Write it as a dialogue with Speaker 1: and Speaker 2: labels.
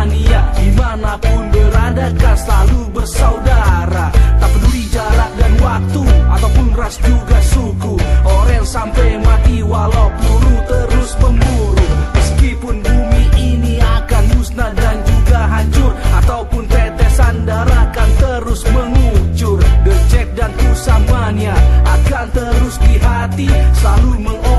Speaker 1: mania Di
Speaker 2: mana pun berada kan selalu bersaudara. Tak peduli jarak dan waktu Ataupun ras juga suku. Orang sampai mati walau peluru terus memburu. Meskipun bumi ini akan musnah dan juga hancur Ataupun tetesan darah akan terus mengucur. The dan kusamanya akan terus di hati Selalu mengorenkan